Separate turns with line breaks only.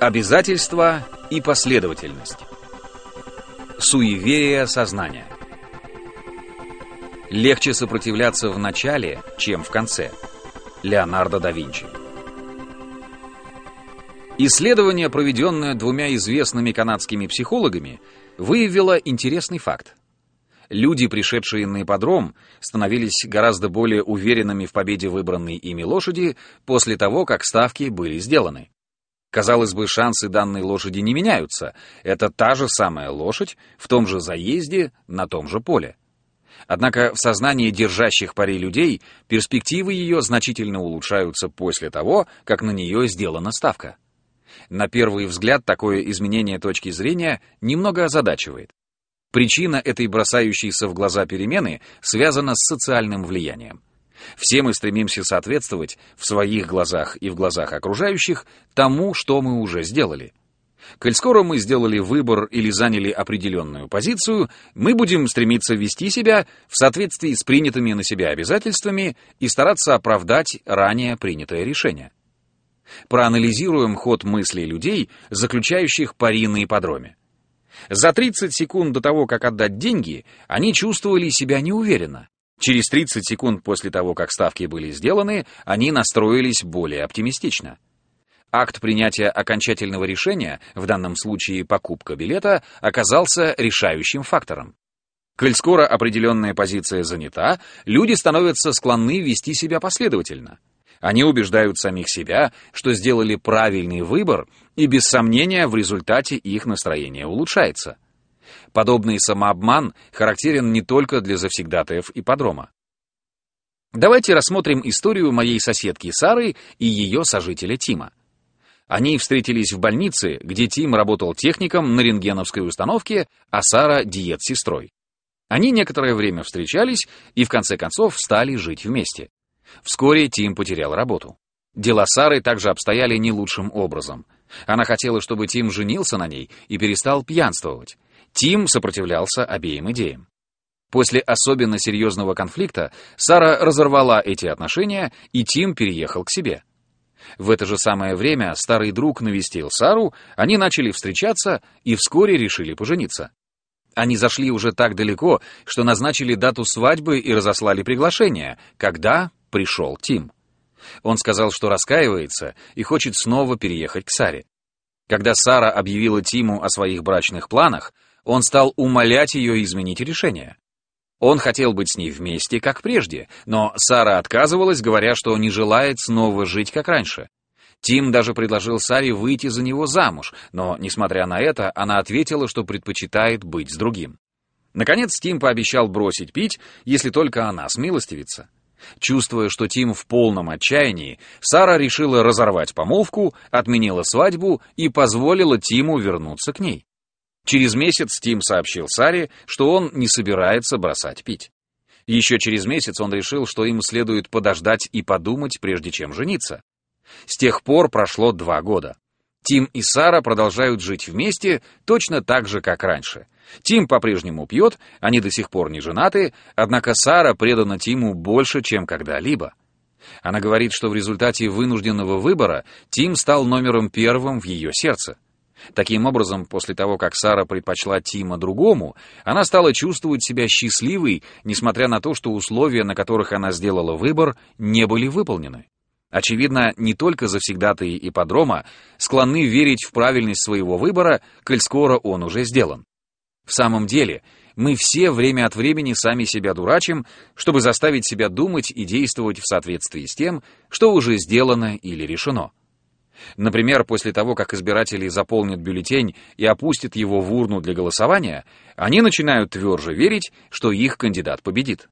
Обязательства и последовательность. Суеверие сознания. Легче сопротивляться в начале, чем в конце. Леонардо да Винчи. Исследование, проведенное двумя известными канадскими психологами, выявило интересный факт. Люди, пришедшие на ипподром, становились гораздо более уверенными в победе выбранной ими лошади после того, как ставки были сделаны. Казалось бы, шансы данной лошади не меняются. Это та же самая лошадь, в том же заезде, на том же поле. Однако в сознании держащих пари людей перспективы ее значительно улучшаются после того, как на нее сделана ставка. На первый взгляд такое изменение точки зрения немного озадачивает. Причина этой бросающейся в глаза перемены связана с социальным влиянием. Все мы стремимся соответствовать в своих глазах и в глазах окружающих тому, что мы уже сделали. Коль скоро мы сделали выбор или заняли определенную позицию, мы будем стремиться вести себя в соответствии с принятыми на себя обязательствами и стараться оправдать ранее принятое решение. Проанализируем ход мыслей людей, заключающих пари на ипподроме. За 30 секунд до того, как отдать деньги, они чувствовали себя неуверенно. Через 30 секунд после того, как ставки были сделаны, они настроились более оптимистично. Акт принятия окончательного решения, в данном случае покупка билета, оказался решающим фактором. Коль скоро определенная позиция занята, люди становятся склонны вести себя последовательно. Они убеждают самих себя, что сделали правильный выбор, и без сомнения в результате их настроение улучшается. Подобный самообман характерен не только для завсегдатаев ипподрома. Давайте рассмотрим историю моей соседки Сары и ее сожителя Тима. Они встретились в больнице, где Тим работал техником на рентгеновской установке, а Сара — диет-сестрой. Они некоторое время встречались и в конце концов стали жить вместе. Вскоре Тим потерял работу. Дела Сары также обстояли не лучшим образом. Она хотела, чтобы Тим женился на ней и перестал пьянствовать. Тим сопротивлялся обеим идеям. После особенно серьезного конфликта Сара разорвала эти отношения, и Тим переехал к себе. В это же самое время старый друг навестил Сару, они начали встречаться и вскоре решили пожениться. Они зашли уже так далеко, что назначили дату свадьбы и разослали приглашение, когда пришел Тим. Он сказал, что раскаивается и хочет снова переехать к Саре. Когда Сара объявила Тиму о своих брачных планах, он стал умолять ее изменить решение. Он хотел быть с ней вместе, как прежде, но Сара отказывалась, говоря, что не желает снова жить, как раньше. Тим даже предложил Саре выйти за него замуж, но, несмотря на это, она ответила, что предпочитает быть с другим. Наконец, Тим пообещал бросить пить, если только она смилостивится. Чувствуя, что Тим в полном отчаянии, Сара решила разорвать помолвку, отменила свадьбу и позволила Тиму вернуться к ней. Через месяц Тим сообщил Саре, что он не собирается бросать пить. Еще через месяц он решил, что им следует подождать и подумать, прежде чем жениться. С тех пор прошло два года. Тим и Сара продолжают жить вместе точно так же, как раньше. Тим по-прежнему пьет, они до сих пор не женаты, однако Сара предана Тиму больше, чем когда-либо. Она говорит, что в результате вынужденного выбора Тим стал номером первым в ее сердце. Таким образом, после того, как Сара предпочла Тима другому, она стала чувствовать себя счастливой, несмотря на то, что условия, на которых она сделала выбор, не были выполнены. Очевидно, не только завсегдатые ипподрома склонны верить в правильность своего выбора, коль скоро он уже сделан. В самом деле, мы все время от времени сами себя дурачим, чтобы заставить себя думать и действовать в соответствии с тем, что уже сделано или решено. Например, после того, как избиратели заполнят бюллетень и опустят его в урну для голосования, они начинают тверже верить, что их кандидат победит.